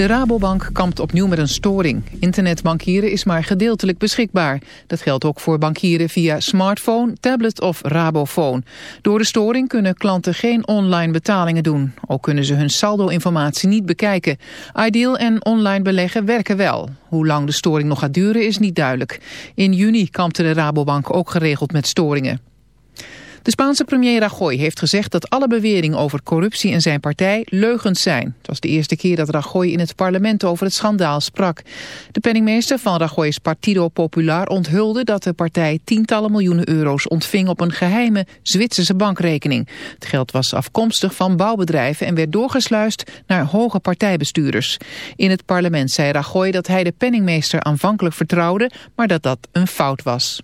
De Rabobank kampt opnieuw met een storing. Internetbankieren is maar gedeeltelijk beschikbaar. Dat geldt ook voor bankieren via smartphone, tablet of Rabofoon. Door de storing kunnen klanten geen online betalingen doen. Ook kunnen ze hun saldo-informatie niet bekijken. Ideal en online beleggen werken wel. Hoe lang de storing nog gaat duren is niet duidelijk. In juni kampte de Rabobank ook geregeld met storingen. De Spaanse premier Rajoy heeft gezegd dat alle beweringen over corruptie in zijn partij leugens zijn. Het was de eerste keer dat Rajoy in het parlement over het schandaal sprak. De penningmeester van Rajoy's Partido Popular onthulde dat de partij tientallen miljoenen euro's ontving op een geheime Zwitserse bankrekening. Het geld was afkomstig van bouwbedrijven en werd doorgesluist naar hoge partijbestuurders. In het parlement zei Rajoy dat hij de penningmeester aanvankelijk vertrouwde, maar dat dat een fout was.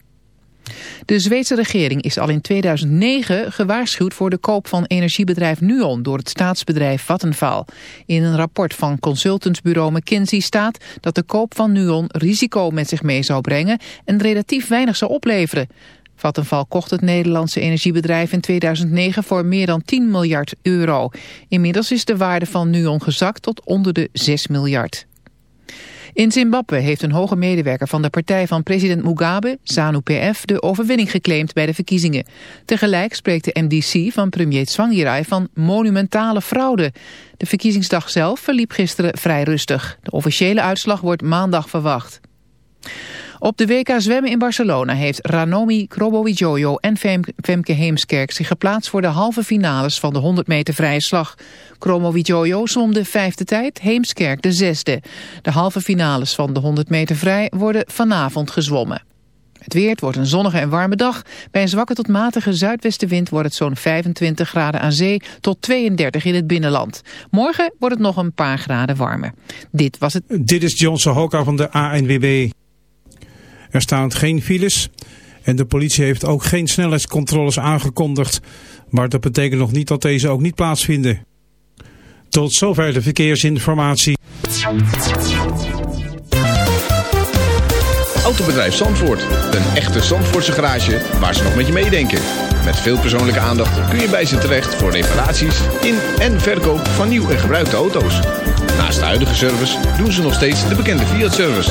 De Zweedse regering is al in 2009 gewaarschuwd voor de koop van energiebedrijf Nuon door het staatsbedrijf Vattenfall. In een rapport van consultantsbureau McKinsey staat dat de koop van Nuon risico met zich mee zou brengen en relatief weinig zou opleveren. Vattenfall kocht het Nederlandse energiebedrijf in 2009 voor meer dan 10 miljard euro. Inmiddels is de waarde van Nuon gezakt tot onder de 6 miljard. In Zimbabwe heeft een hoge medewerker van de partij van president Mugabe, ZANU-PF, de overwinning geclaimd bij de verkiezingen. Tegelijk spreekt de MDC van premier Tsvangirai van monumentale fraude. De verkiezingsdag zelf verliep gisteren vrij rustig. De officiële uitslag wordt maandag verwacht. Op de WK zwemmen in Barcelona heeft Ranomi Krobowidjojo en Femke Heemskerk zich geplaatst voor de halve finales van de 100 meter vrije slag. Kromowidjojo zwom de vijfde tijd, Heemskerk de zesde. De halve finales van de 100 meter vrij worden vanavond gezwommen. Het weer, wordt een zonnige en warme dag. Bij een zwakke tot matige zuidwestenwind wordt het zo'n 25 graden aan zee tot 32 in het binnenland. Morgen wordt het nog een paar graden warmer. Dit was het. Dit is Johnson Hoka van de ANWB. Er staan geen files en de politie heeft ook geen snelheidscontroles aangekondigd. Maar dat betekent nog niet dat deze ook niet plaatsvinden. Tot zover de verkeersinformatie. Autobedrijf Zandvoort. Een echte Zandvoortse garage waar ze nog met je meedenken. Met veel persoonlijke aandacht kun je bij ze terecht voor reparaties in en verkoop van nieuw en gebruikte auto's. Naast de huidige service doen ze nog steeds de bekende Fiat-service.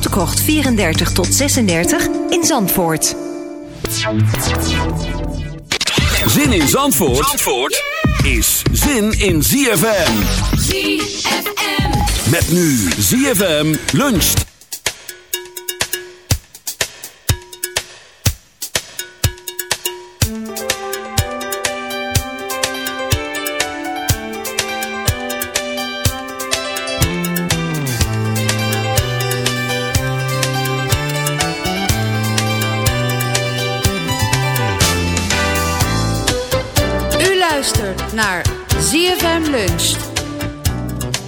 Krocht 34 tot 36 in Zandvoort. Zin in Zandvoort, Zandvoort is zin in ZFM. ZFM. Met nu ZFM luncht.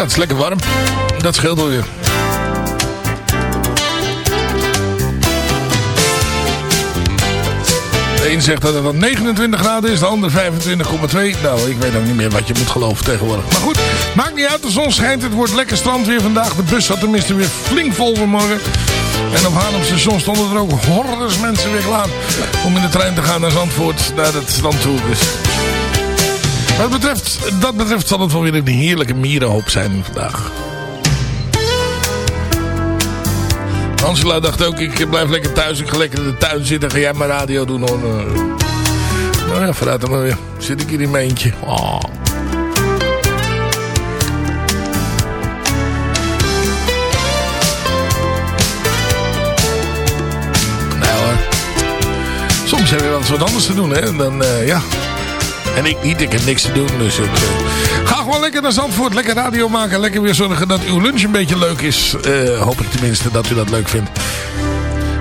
Het is lekker warm. Dat scheelt alweer. De een zegt dat het dan 29 graden is, de ander 25,2. Nou, ik weet ook niet meer wat je moet geloven tegenwoordig. Maar goed, maakt niet uit. De zon schijnt. Het wordt lekker strand weer vandaag. De bus zat tenminste weer flink vol vanmorgen. En op Haarlem station stonden er ook hordes mensen weer klaar om in de trein te gaan naar Zandvoort, naar het strand toe. Dus wat betreft, dat betreft zal het wel weer een heerlijke mierenhoop zijn vandaag. Angela dacht ook, ik blijf lekker thuis. Ik ga lekker in de tuin zitten. Ga jij maar radio doen hoor. Nou ja, vooruit dan weer. Zit ik hier in mijn eentje. Oh. Nou. Soms hebben we wel eens wat anders te doen hè. Dan uh, ja... En ik niet, ik heb niks te doen. Dus ik uh, ga gewoon lekker naar Zandvoort. Lekker radio maken. Lekker weer zorgen dat uw lunch een beetje leuk is. Uh, hoop ik tenminste dat u dat leuk vindt.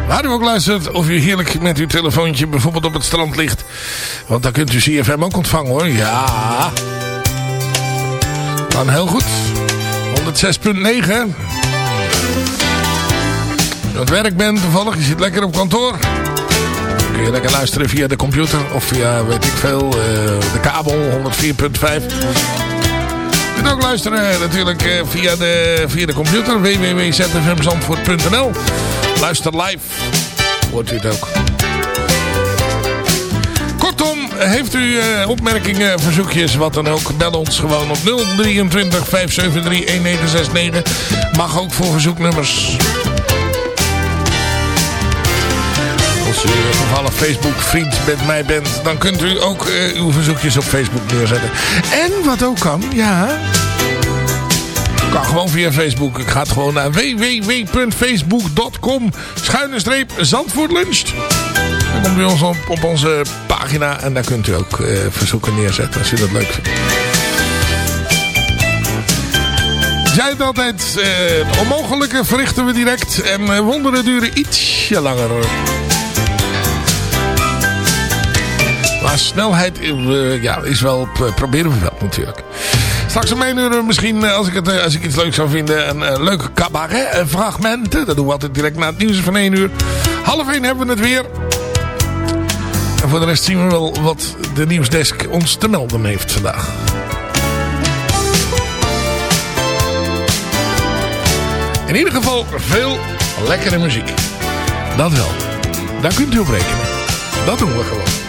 Waar u ook luistert. Of u heerlijk met uw telefoontje bijvoorbeeld op het strand ligt. Want dan kunt u CFM ook ontvangen hoor. Ja. Dan heel goed. 106.9. Als werk bent toevallig. Je zit lekker op kantoor kun je lekker luisteren via de computer of via, weet ik veel, uh, de kabel 104.5. Je kunt ook luisteren natuurlijk uh, via, de, via de computer www.zfmzandvoort.nl Luister live, hoort u het ook. Kortom, heeft u opmerkingen, verzoekjes, wat dan ook, bel ons gewoon op 023 573 1969. Mag ook voor verzoeknummers. Als u toevallig Facebook vriend met mij bent, dan kunt u ook uh, uw verzoekjes op Facebook neerzetten. En wat ook kan, ja... Kan gewoon via Facebook. Ik ga het gewoon naar www.facebook.com schuine streep Zandvoort luncht. Dan komt u ons op, onze pagina en daar kunt u ook uh, verzoeken neerzetten als u dat leuk vindt. Zei het altijd, het onmogelijke verrichten we direct en wonderen duren ietsje langer. Maar snelheid uh, ja, is wel, proberen we wel natuurlijk. Straks om 1 uur misschien, als ik, het, als ik iets leuks zou vinden, een, een leuke cabaret fragmenten. Dat doen we altijd direct na het nieuws van 1 uur. Half 1 hebben we het weer. En voor de rest zien we wel wat de nieuwsdesk ons te melden heeft vandaag. In ieder geval veel lekkere muziek. Dat wel. Daar kunt u op rekenen. Dat doen we gewoon.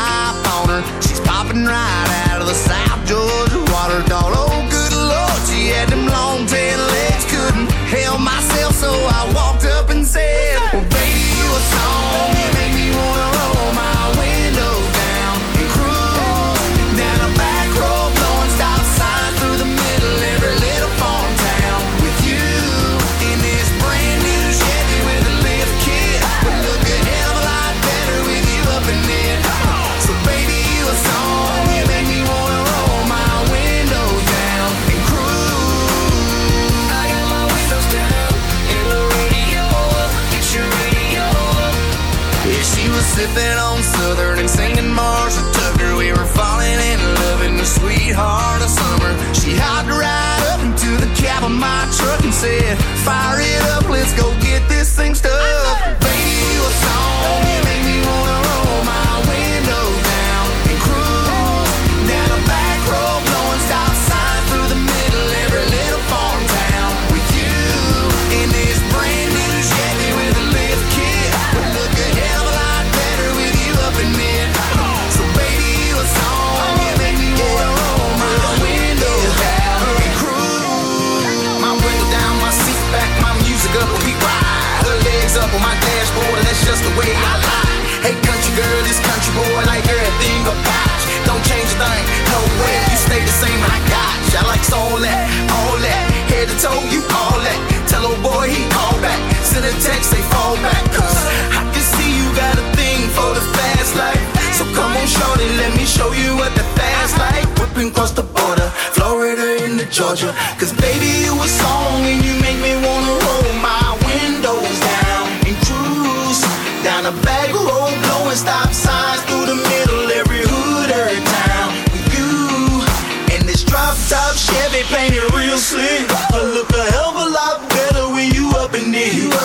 you. All that, all that. Head to toe, you all that. Tell old boy he call back. Send a text, they fall back. Cause I can see you got a thing for the fast life. So come on, shorty, let me show you what the fast life. Whipping across the border, Florida into Georgia. Cause baby, you a song and you make me wanna roll my windows down and cruise down a back road, blowing stop signs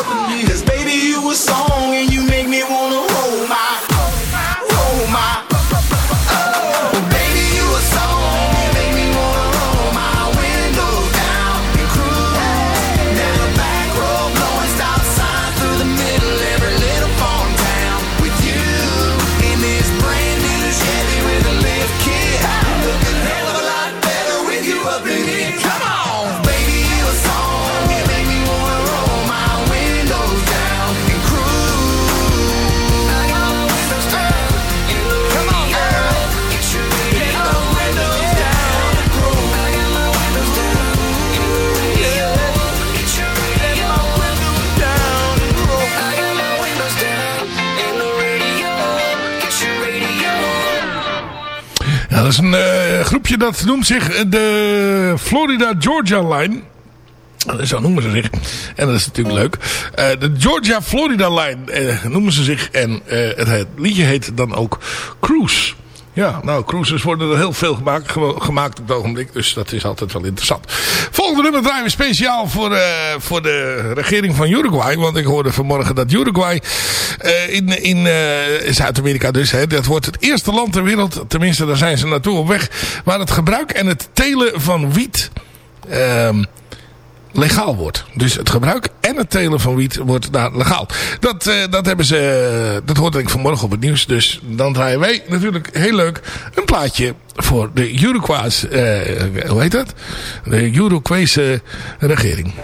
up me. Dat is een eh, groepje dat noemt zich eh, de Florida Georgia Line. Zo noemen ze zich. En dat is natuurlijk leuk. Eh, de Georgia Florida Line noemen ze zich. En het liedje heet dan ook Cruise. Ja, nou, cruises worden er heel veel gemaakt, ge- gemaakt op het ogenblik. Dus dat is altijd wel interessant. Volgende nummer draaien we speciaal voor, eh, voor de regering van Uruguay. Want ik hoorde vanmorgen dat Uruguay eh, in, in eh, Zuid-Amerika dus... Hè, dat wordt het eerste land ter wereld, tenminste daar zijn ze naartoe op weg... waar het gebruik en het telen van wiet... ehm, legaal wordt. Dus het gebruik en het telen van wiet wordt daar legaal. Dat, eh, dat hebben ze, dat hoorde ik vanmorgen op het nieuws. Dus dan draaien wij natuurlijk heel leuk een plaatje voor de Uruguay's, eh, hoe heet dat? De Uruguayse regering.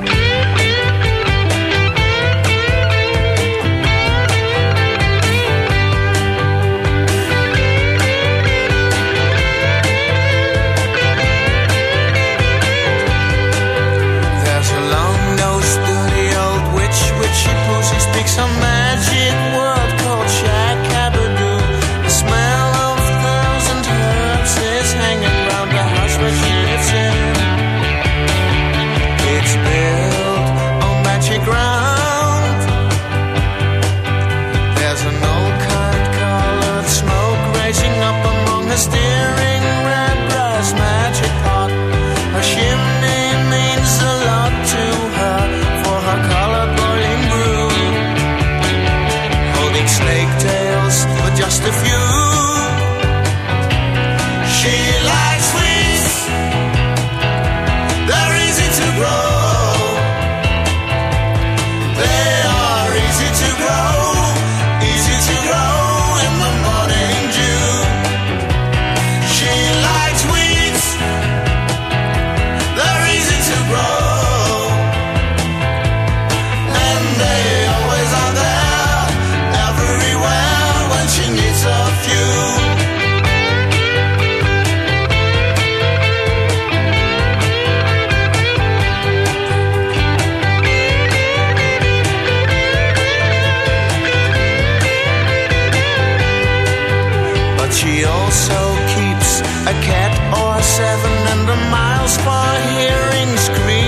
She also keeps a cat or seven and a miles for hearing screaming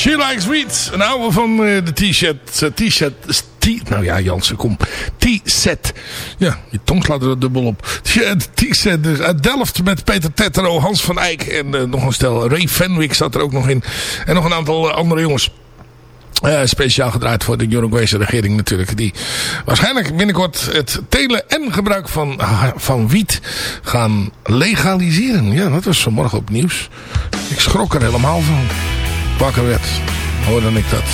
She Likes Sweet. Een oude van uh, de T-shirt. Uh, T-shirt. Nou ja, Jansen, kom. T-set. Ja, je tong slaat er dubbel op. T-set dus uit Delft met Peter Tettero, Hans van Eyck en uh, nog een stel. Ray Fenwick zat er ook nog in. En nog een aantal andere jongens. Speciaal gedraaid voor de Uruguayse regering natuurlijk. Die waarschijnlijk binnenkort het telen en gebruik van, van wiet gaan legaliseren. Ja, dat was vanmorgen op nieuws. Ik schrok er helemaal van. Wakker werd, hoorde ik dat.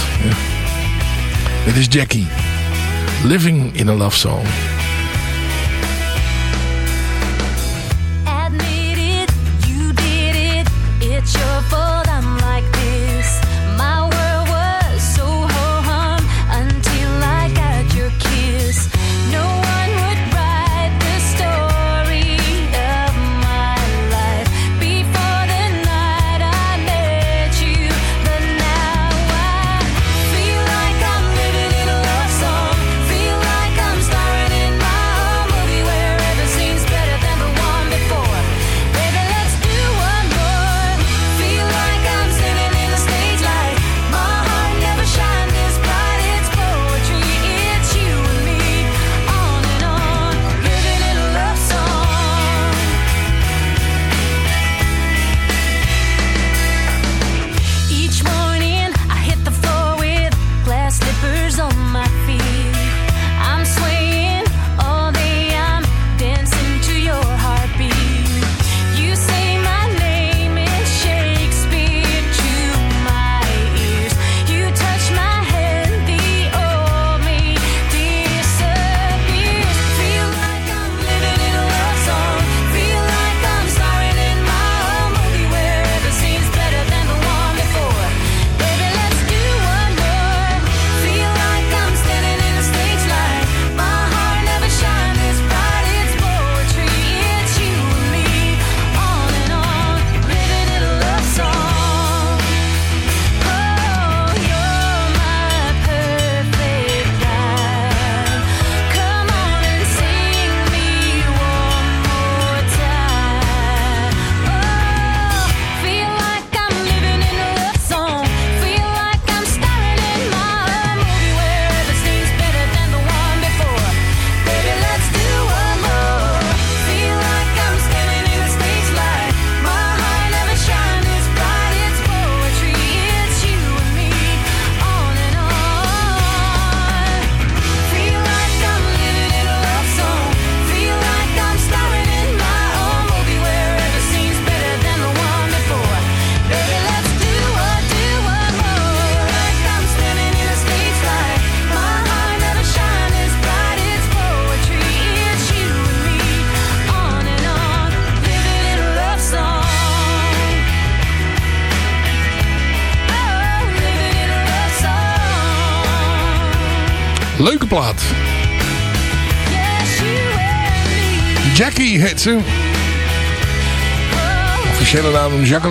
Dit is Jackie. Living in a Love Song.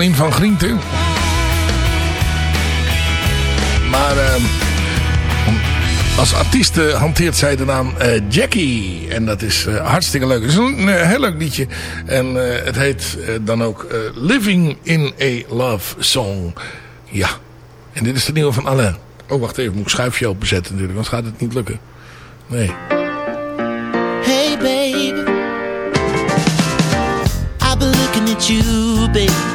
Jacqueline van Grienten. Maar ehm, als artiest hanteert zij de naam eh, Jackie. En dat is eh, hartstikke leuk. Het is een eh, heel leuk liedje. En eh, het heet eh, dan ook eh, Living in a Love Song. Ja. En dit is de nieuwe van Alain. Oh, wacht even. Moet ik schuifje openzetten natuurlijk. Anders gaat het niet lukken. Nee. Hey, baby. I've been looking at you, baby.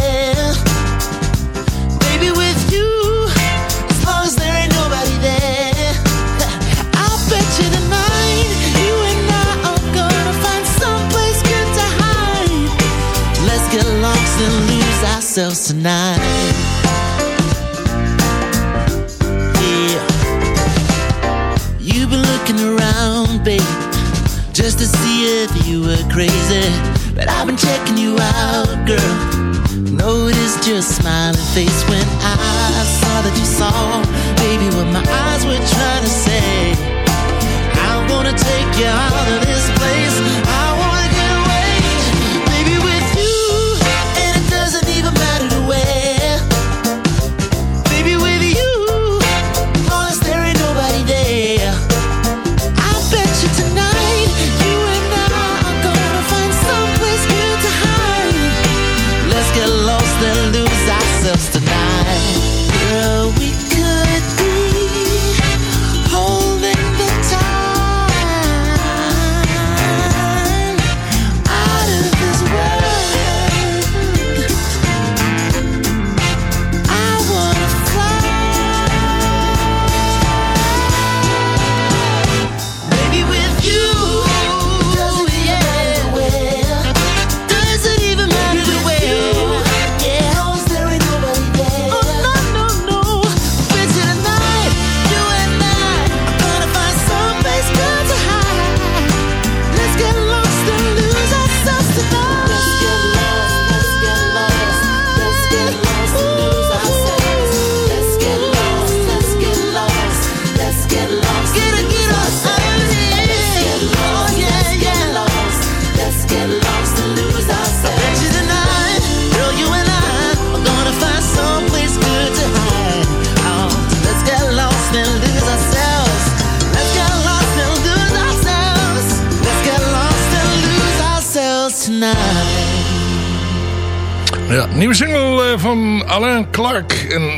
Tonight. Yeah, you've been looking around, babe, just to see if you were crazy. But I've been checking you out, girl. Noticed your smiling face when I saw that you saw, baby, what my eyes were trying to say. I wanna take you out of this place.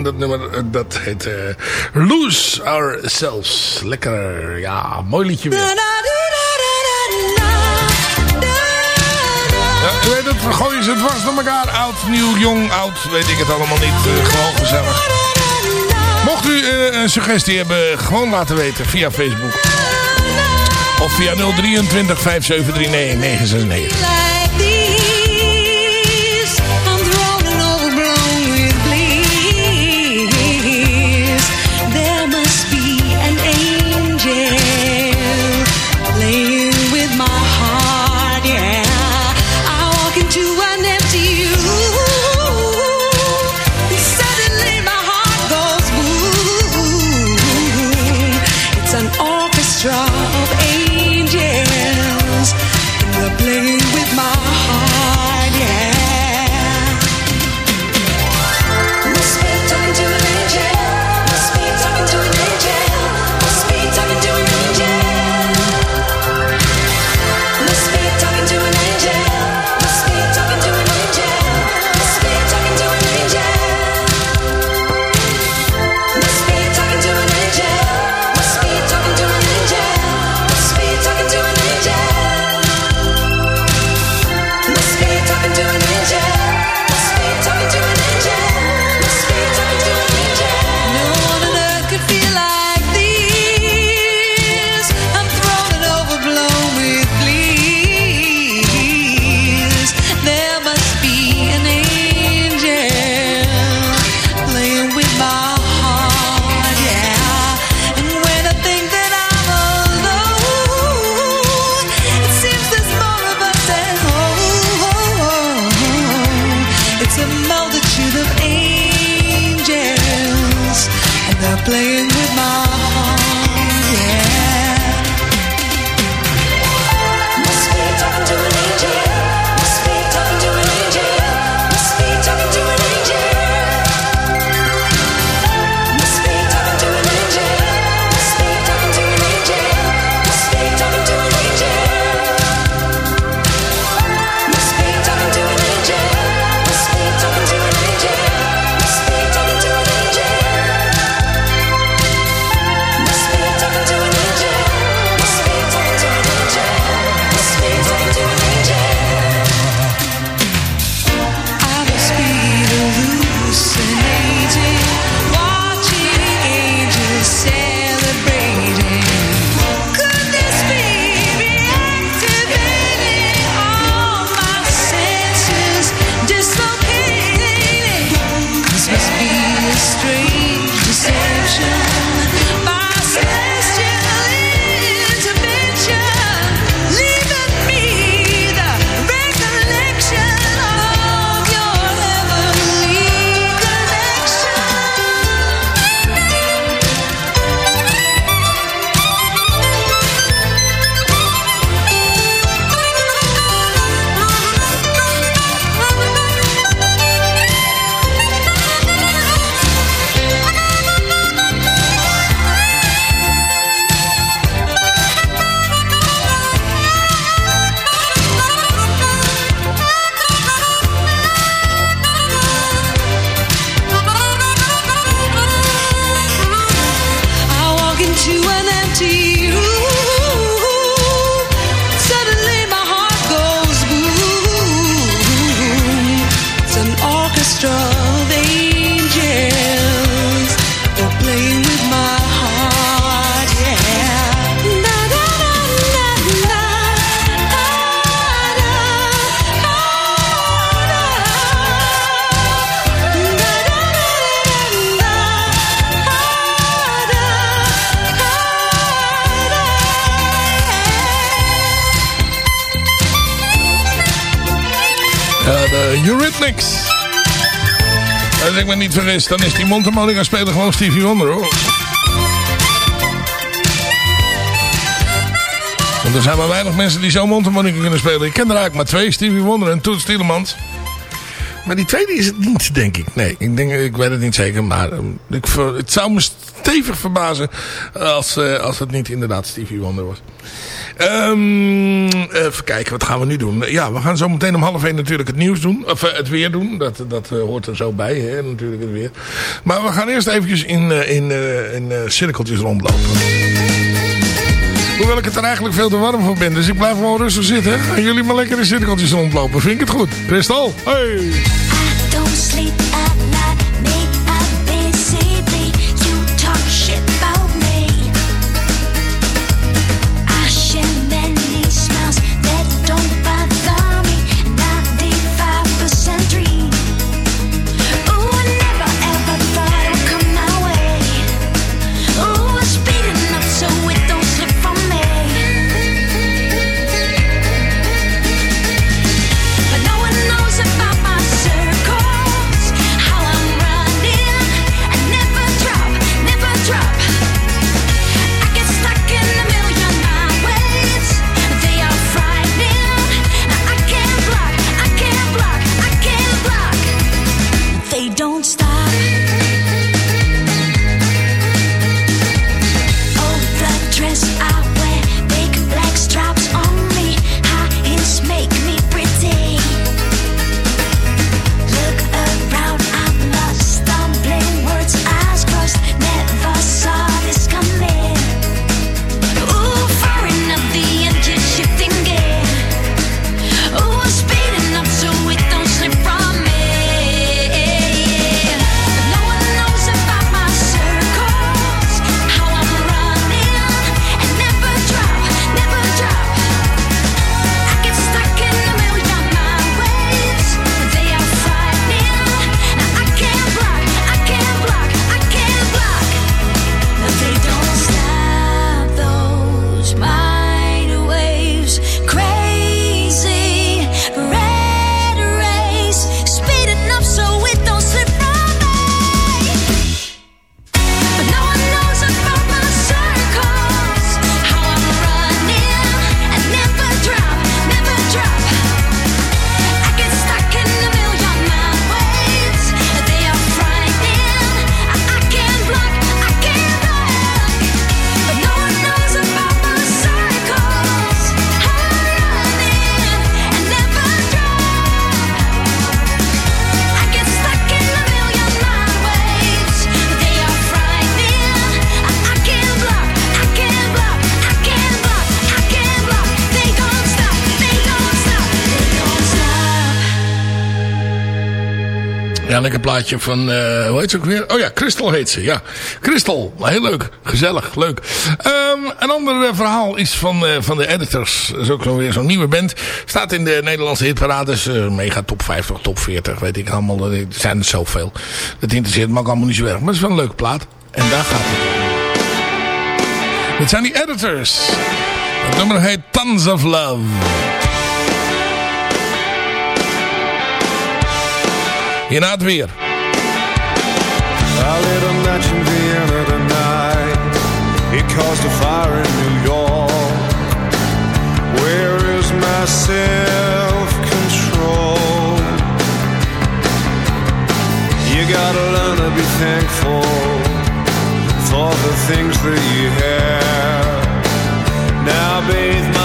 En dat nummer, eh, dat heet uh, Lose Ourselves. Lekker, ja, mooi liedje weer. Ja, weet het, vast gooien ze vast elkaar. Oud, nieuw, jong, oud, weet ik het allemaal niet. Eh, gewoon gezellig. Mocht u een suggestie hebben, gewoon laten weten via Facebook. Of via 023 573 969. is, dan is die Montemoli speler spelen gewoon Stevie Wonder hoor. Want er zijn maar weinig mensen die zo Montemoli kunnen spelen. Ik ken er eigenlijk maar twee, Stevie Wonder en Toots Stielemans. Maar die tweede is het niet, denk ik. Nee, ik, denk, ik weet het niet zeker, maar ehm, ik, het zou me stevig verbazen als, eh, als het niet inderdaad Stevie Wonder was. Ehm, even kijken, wat gaan we nu doen? Ja, we gaan zo meteen om half één natuurlijk het nieuws doen. Of eh, het weer doen. Dat, dat eh, hoort er zo bij, hè, natuurlijk het weer. Maar we gaan eerst eventjes in, in, in cirkeltjes rondlopen. Hoewel ik het er eigenlijk veel te warm voor ben. Dus ik blijf gewoon rustig zitten. En jullie maar lekker in cirkeltjes rondlopen. Vind ik het goed? Kristal, hey! Plaatje van, eh, hoe heet ze ook weer? Oh ja, Crystal heet ze, ja. Crystal, heel leuk, gezellig, leuk. Ehm, een ander eh, verhaal is van, eh, van de Editors. Dat is ook zo weer zo'n nieuwe band. Staat in de Nederlandse hitparades. mega top 50, top 40, weet ik allemaal. Er zijn er zoveel. Dat interesseert me ook allemaal niet zo erg. Maar het is wel een leuke plaat. En daar gaat het. Dit zijn die Editors. Het nummer heet Tons of Love. Het weer. I lit match in Vienna tonight. It caused a fire in New York. Where is my self-control? You gotta learn to be thankful for the things that you have. Now bathe my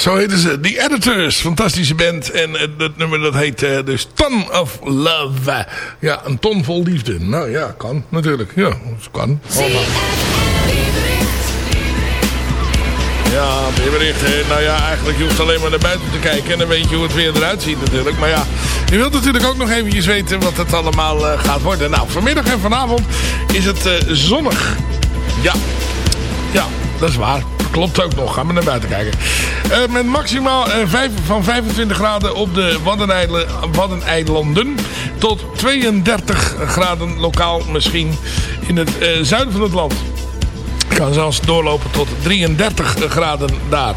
zo heten ze. The Editors. Fantastische band. En eh, dat nummer dat heet eh, dus Ton of Love. Ja, een ton vol liefde. Nou ja, kan natuurlijk. Ja, kan. Ja, weerbericht. hè. Nou ja, eigenlijk je hoeft alleen maar naar buiten te kijken. En dan weet je hoe het weer eruit ziet natuurlijk. Maar ja, je wilt natuurlijk ook nog eventjes weten wat het allemaal eh, gaat worden. Nou, vanmiddag en vanavond is het zonnig. Ja, ja, dat is waar. Klopt ook nog. Gaan we naar buiten kijken. Eh, met maximaal eh, vijf- van 25 graden op de Waddeneile- Waddeneilanden. Tot 32 graden lokaal misschien in het eh, zuiden van het land. Kan zelfs doorlopen tot 33 graden daar.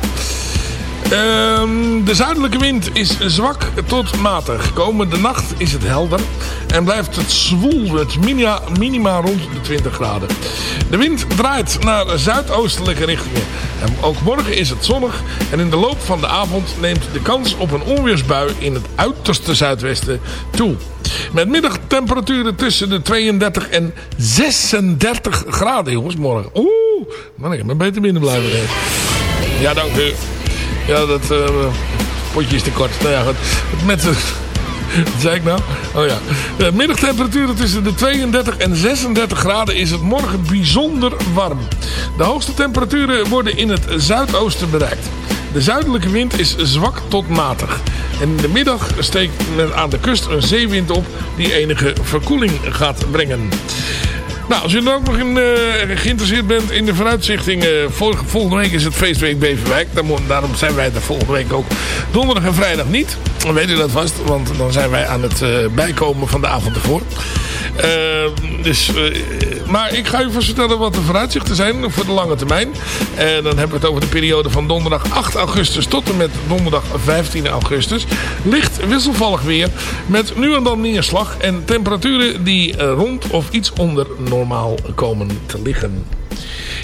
Ehm, de zuidelijke wind is zwak tot matig. Komende nacht is het helder en blijft het zwoel. Het minima, minima rond de 20 graden. De wind draait naar zuidoostelijke richtingen. En ook morgen is het zonnig en in de loop van de avond neemt de kans op een onweersbui in het uiterste zuidwesten toe. Met middagtemperaturen tussen de 32 en 36 graden, jongens, morgen. Oeh, man, ik ben beter binnen blijven. Ja, dank u. Ja, dat eh, potje is te kort. Nou ja, goed. Met de... Wat zei ik nou? Oh ja. De middagtemperaturen tussen de 32 en 36 graden is het morgen bijzonder warm. De hoogste temperaturen worden in het zuidoosten bereikt. De zuidelijke wind is zwak tot matig. En in de middag steekt aan de kust een zeewind op die enige verkoeling gaat brengen. Nou, als u dan ook nog in, eh, geïnteresseerd bent in de vooruitzichting. eh, vol- volgende week is het feestweek Beverwijk. Daarom zijn wij er volgende week ook donderdag en vrijdag niet. Dan weet u dat vast, want dan zijn wij aan het eh, bijkomen van de avond ervoor. Eh, dus, eh, maar ik ga u vast vertellen wat de vooruitzichten zijn voor de lange termijn. En dan hebben we het over de periode van donderdag 8 augustus tot en met donderdag 15 augustus. Licht wisselvallig weer met nu en dan neerslag en temperaturen die eh, rond of iets onder normaal komen te liggen.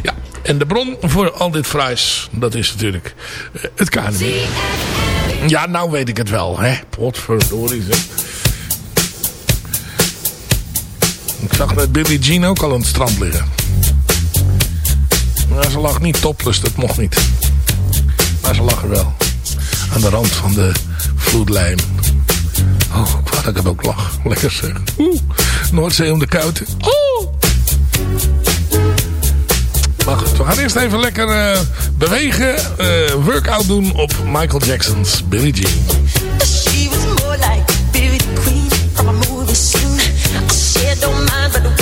Ja, en de bron voor al dit fraais, dat is natuurlijk eh, het KNW. Ja, nou weet ik het wel, hè. Potverdorie, zeg. Zag net Billie Jean ook al aan het strand liggen. Maar ze lag niet topless, dat mocht niet. Maar ze lag er wel. Aan de rand van de vloedlijn. Oh, wat ik heb ook lach. Lekker zeg. Oeh, Noordzee om de kuiten. Oeh. Maar goed, we gaan eerst even lekker eh, bewegen. eh, workout doen op Michael Jackson's Billie Jean. mind, but the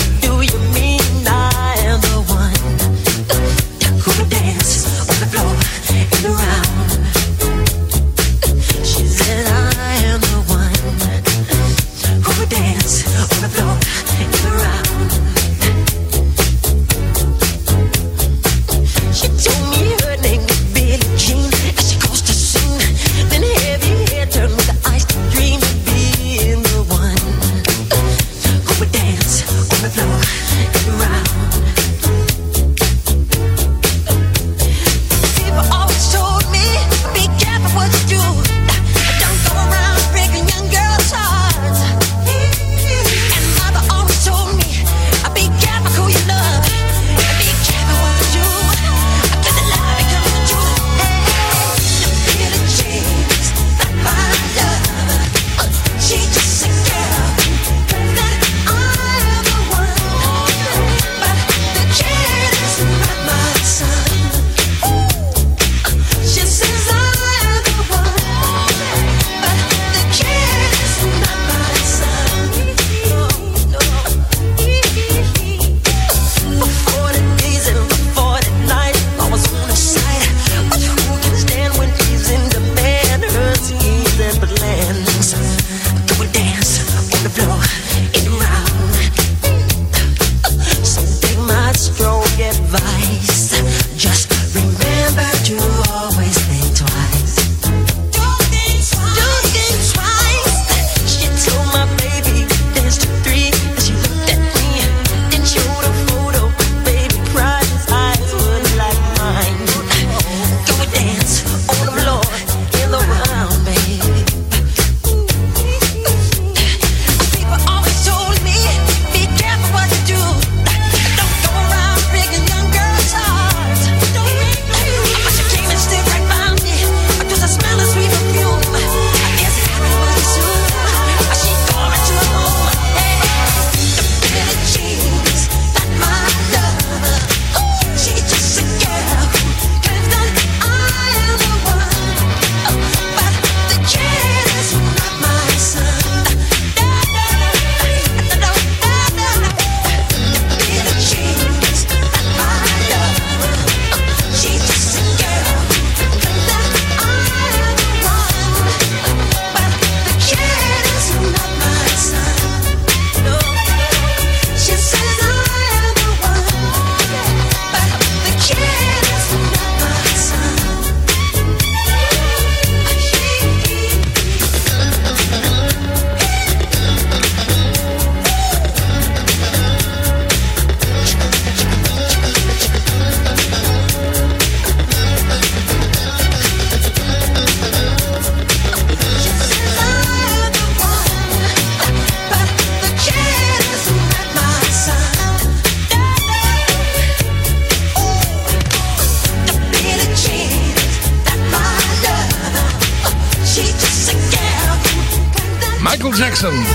Jackson.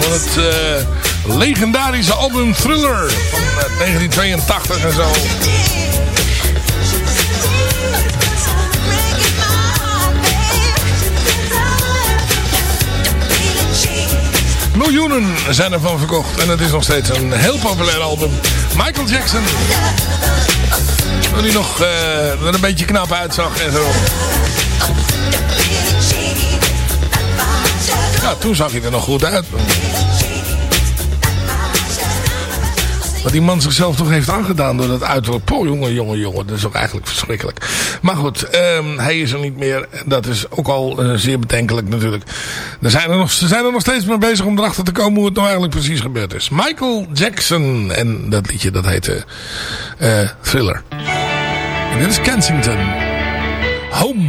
Van het eh, legendarische album Thriller van eh, 1982 en zo. Miljoenen zijn ervan verkocht. En het is nog steeds een heel populair album. Michael Jackson. Toen hij nog eh, er een beetje knap uitzag en zo. Ja, toen zag hij er nog goed uit. Wat die man zichzelf toch heeft aangedaan door dat uiterlijk. Po, jongen, jongen, jongen. Dat is ook eigenlijk verschrikkelijk. Maar goed, ehm, hij is er niet meer. Dat is ook al eh, zeer bedenkelijk natuurlijk. Er zijn er nog, ze zijn er nog steeds mee bezig om erachter te komen hoe het nou eigenlijk precies gebeurd is. Michael Jackson. En dat liedje dat heette eh, Thriller. En dit is Kensington. Home.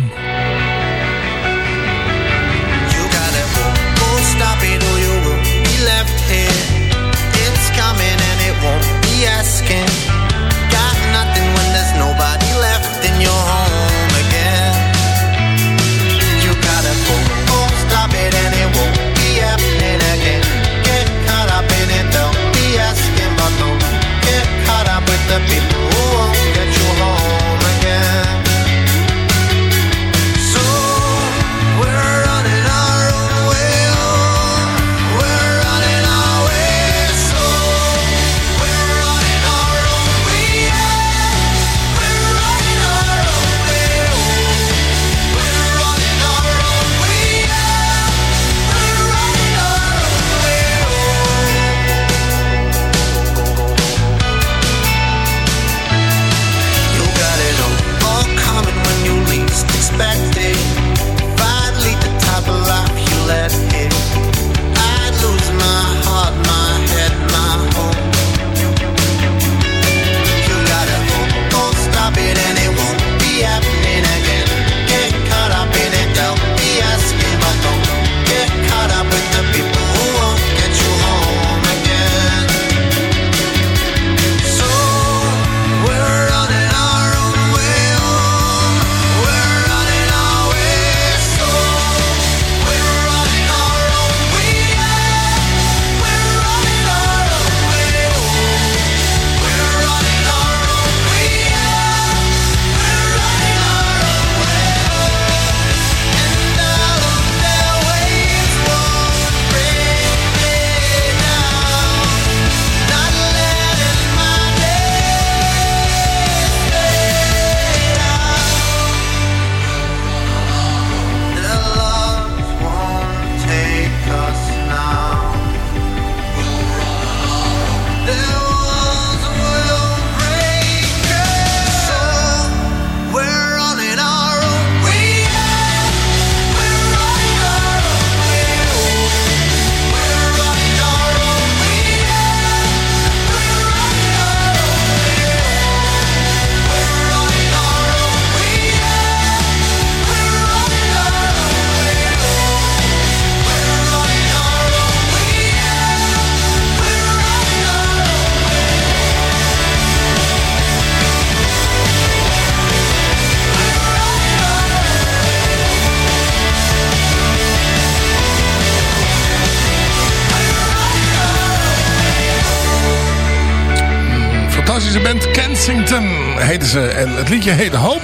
Ze. En het liedje heette Home.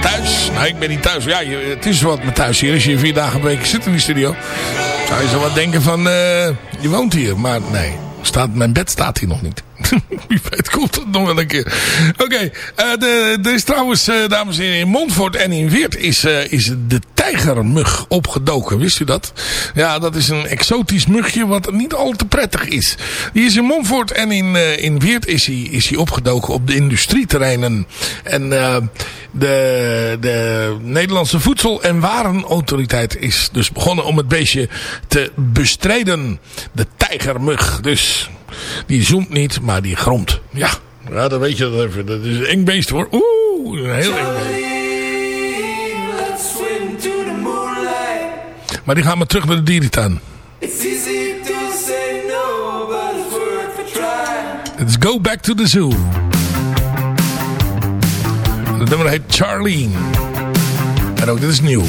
Thuis. Nou, ik ben niet thuis. Ja, het is wat met thuis hier. Als je vier dagen per week zit in die studio. Zou je zo wat denken van... eh, je woont hier. Maar nee. Staat, mijn bed staat hier nog niet. Wie weet komt dat nog wel een keer. Oké. eh, er is trouwens, eh, dames en heren, in Montfort en in Weert is, is de tijgermug opgedoken. Wist u dat? Ja, dat is een exotisch mugje wat niet al te prettig is. Die is in Montfort en in, eh, in Weert is hij, is hij opgedoken op de industrieterreinen. En eh, de, de Nederlandse Voedsel- en Warenautoriteit is dus begonnen om het beestje te bestrijden. De tijgermug. Dus die zoemt niet, maar die gromt. Ja, ja dan weet je dat even. Dat is een eng beest hoor. Oeh, een heel eng beest. Maar die gaan we terug naar de dierentuin. Let's go back to the zoo. Het nummer heet Charlene. En ook dit is nieuw.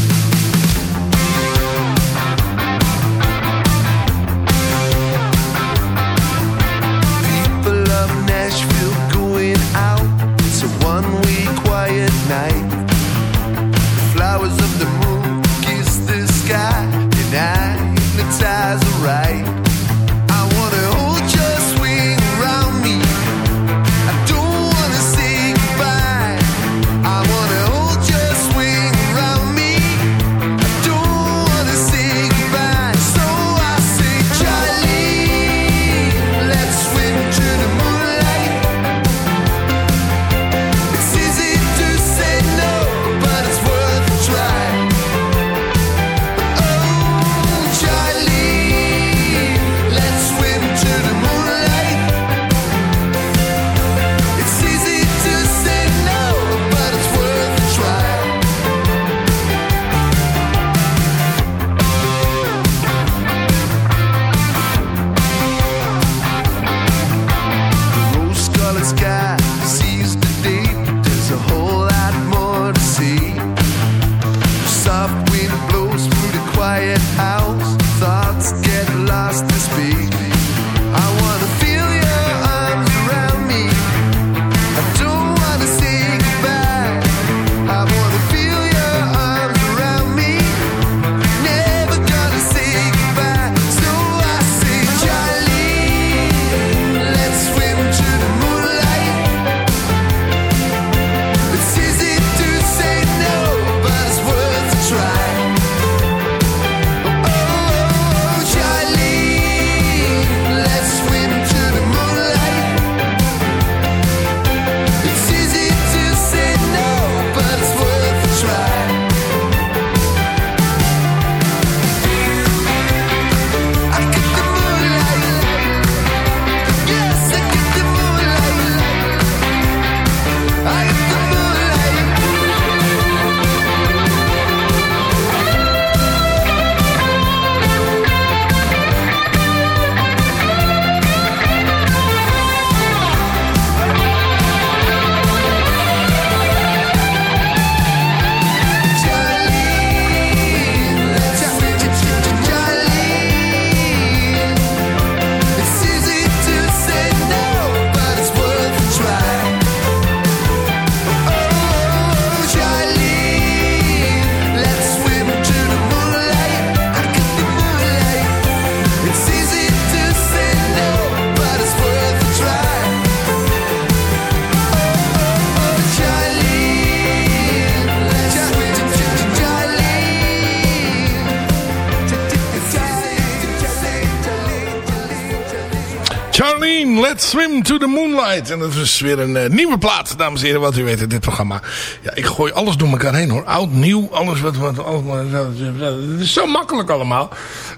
En dat is weer een eh, nieuwe plaat, dames en heren, wat u weet in dit programma. Ja, ik gooi alles door elkaar heen hoor. Oud, nieuw, alles wat... wat allemaal, het is zo makkelijk allemaal.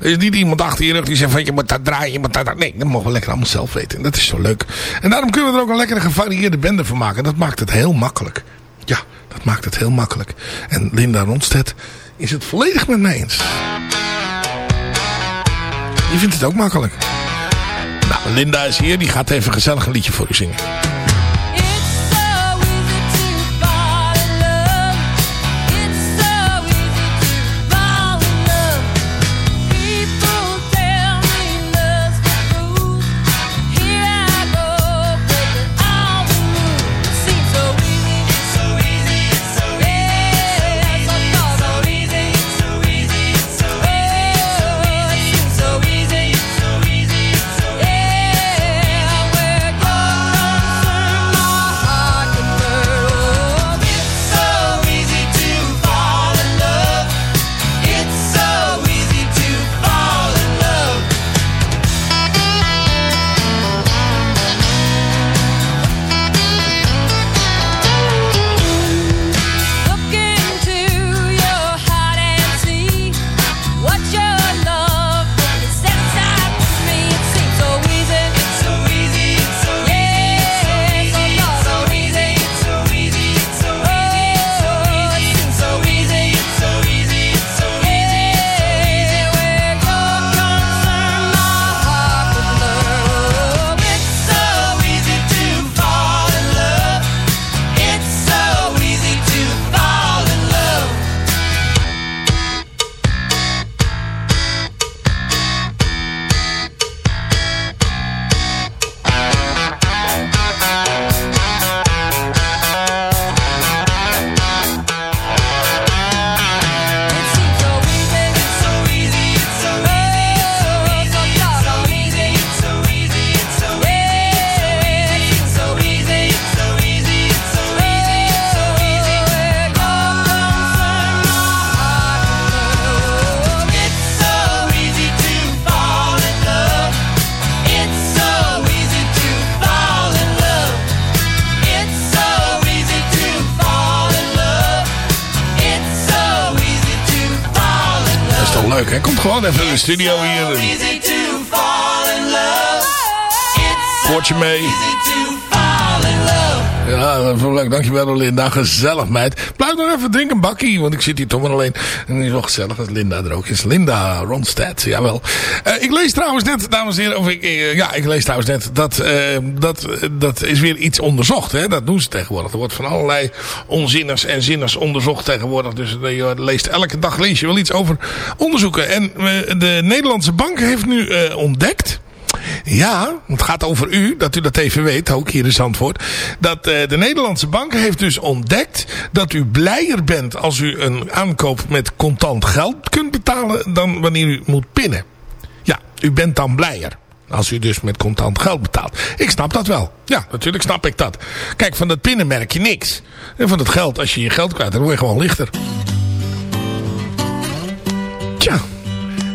Er is niet iemand achter je rug die zegt van je moet dat draaien, je moet dat... Nee, dat mogen we lekker allemaal zelf weten. En dat is zo leuk. En daarom kunnen we er ook een lekkere gevarieerde bende van maken. Dat maakt het heel makkelijk. Ja, dat maakt het heel makkelijk. En Linda Ronstedt is het volledig met mij eens. Die vindt het ook makkelijk. Nou, Linda is hier. Die gaat even gezellig een liedje voor u zingen. Leuk. Komt gewoon even in de studio hier. Easy to fall in love. Woordje mee. Ja, wel leuk. Dankjewel Linda. Gezellig meid. Blijf nog even drinken een bakkie. Want ik zit hier toch maar alleen. En het is wel gezellig dat Linda er ook is. Linda Ronstadt. Jawel. Uh, ik lees trouwens net, dames en heren. Of ik, uh, ja, ik lees trouwens net. Dat, uh, dat, dat is weer iets onderzocht. Hè? Dat doen ze tegenwoordig. Er wordt van allerlei onzinners en zinners onderzocht tegenwoordig. Dus je leest elke dag lees je wel iets over onderzoeken. En de Nederlandse bank heeft nu ontdekt. Ja, het gaat over u, dat u dat even weet, ook hier in Zandvoort. Dat uh, de Nederlandse bank heeft dus ontdekt dat u blijer bent als u een aankoop met contant geld kunt betalen dan wanneer u moet pinnen. Ja, u bent dan blijer. Als u dus met contant geld betaalt. Ik snap dat wel. Ja, natuurlijk snap ik dat. Kijk, van dat pinnen merk je niks. En van het geld, als je je geld kwijt, dan word je gewoon lichter. Tja.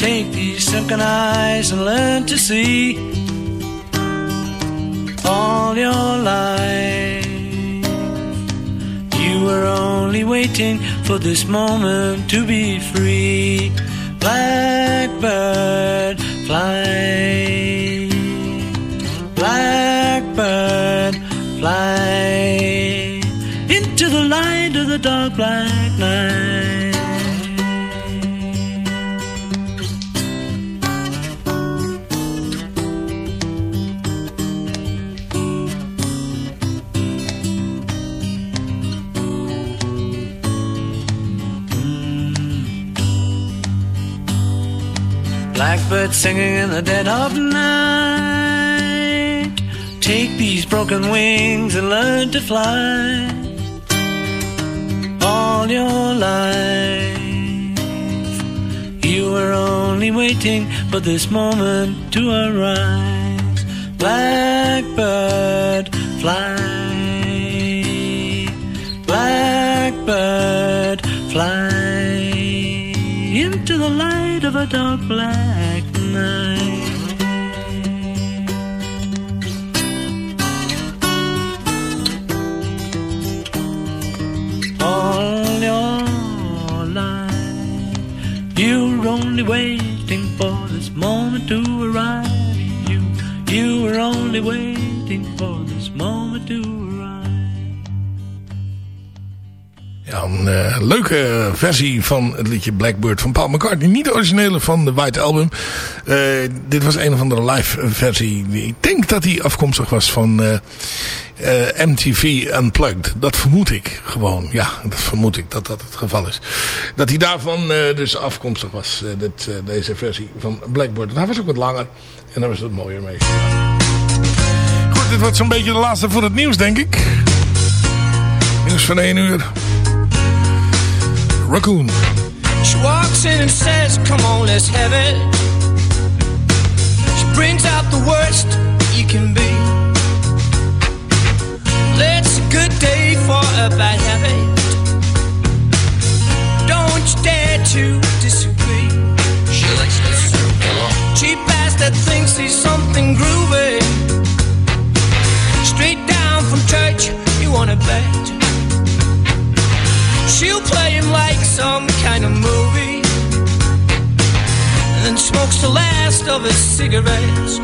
Take these sunken eyes and learn to see all your life. You were only waiting for this moment to be free. Blackbird, Singing in the dead of night. Take these broken wings and learn to fly. All your life, you were only waiting for this moment to arise. Blackbird, fly. Blackbird, fly into the light of a dark black All your life, you're only waiting for this moment to arrive. You, you were only waiting for this moment to arrive. Een uh, leuke versie van het liedje Blackbird van Paul McCartney. Niet de originele van de White Album. Uh, dit was een of andere live versie. Ik denk dat die afkomstig was van uh, MTV Unplugged. Dat vermoed ik gewoon. Ja, dat vermoed ik dat dat het geval is. Dat hij daarvan dus afkomstig was. dit, deze versie van Blackbird. Hij was ook wat langer. En daar was het mooier mee. Goed, dit wordt zo'n beetje de laatste voor het nieuws, denk ik. Nieuws van 1 uur. Raccoon. She walks in and says, Come on, let's have it. She brings out the worst you can be. It's a good day for a bad habit. Don't you dare to disagree. She likes to circle Cheap bastard thinks he's something groovy. Straight down from church, you wanna bet. She'll play him like some kind of movie And then smokes the last of his cigarettes.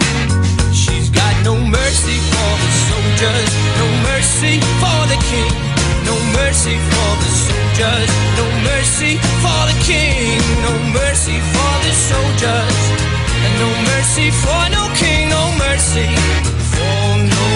She's got no mercy for the soldiers No mercy for the king No mercy for the soldiers No mercy for the king No mercy for the soldiers And no mercy for no king No mercy for no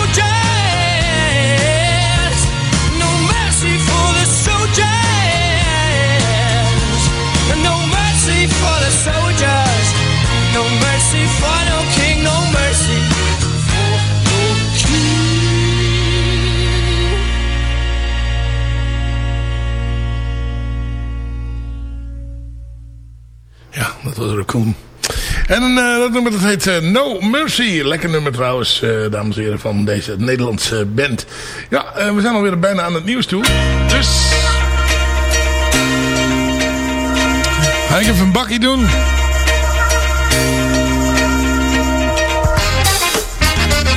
En eh, dat nummer dat heet eh, No Mercy. Lekker nummer trouwens, eh, dames en heren, van deze Nederlandse band. Ja, we zijn alweer bijna aan het nieuws toe. Dus... Ga ik even een bakkie doen.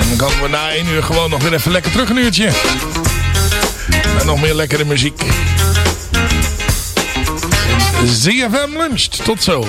En dan komen we na één uur gewoon nog weer even lekker terug een uurtje. En nog meer lekkere muziek. ZFM luncht. Tot zo.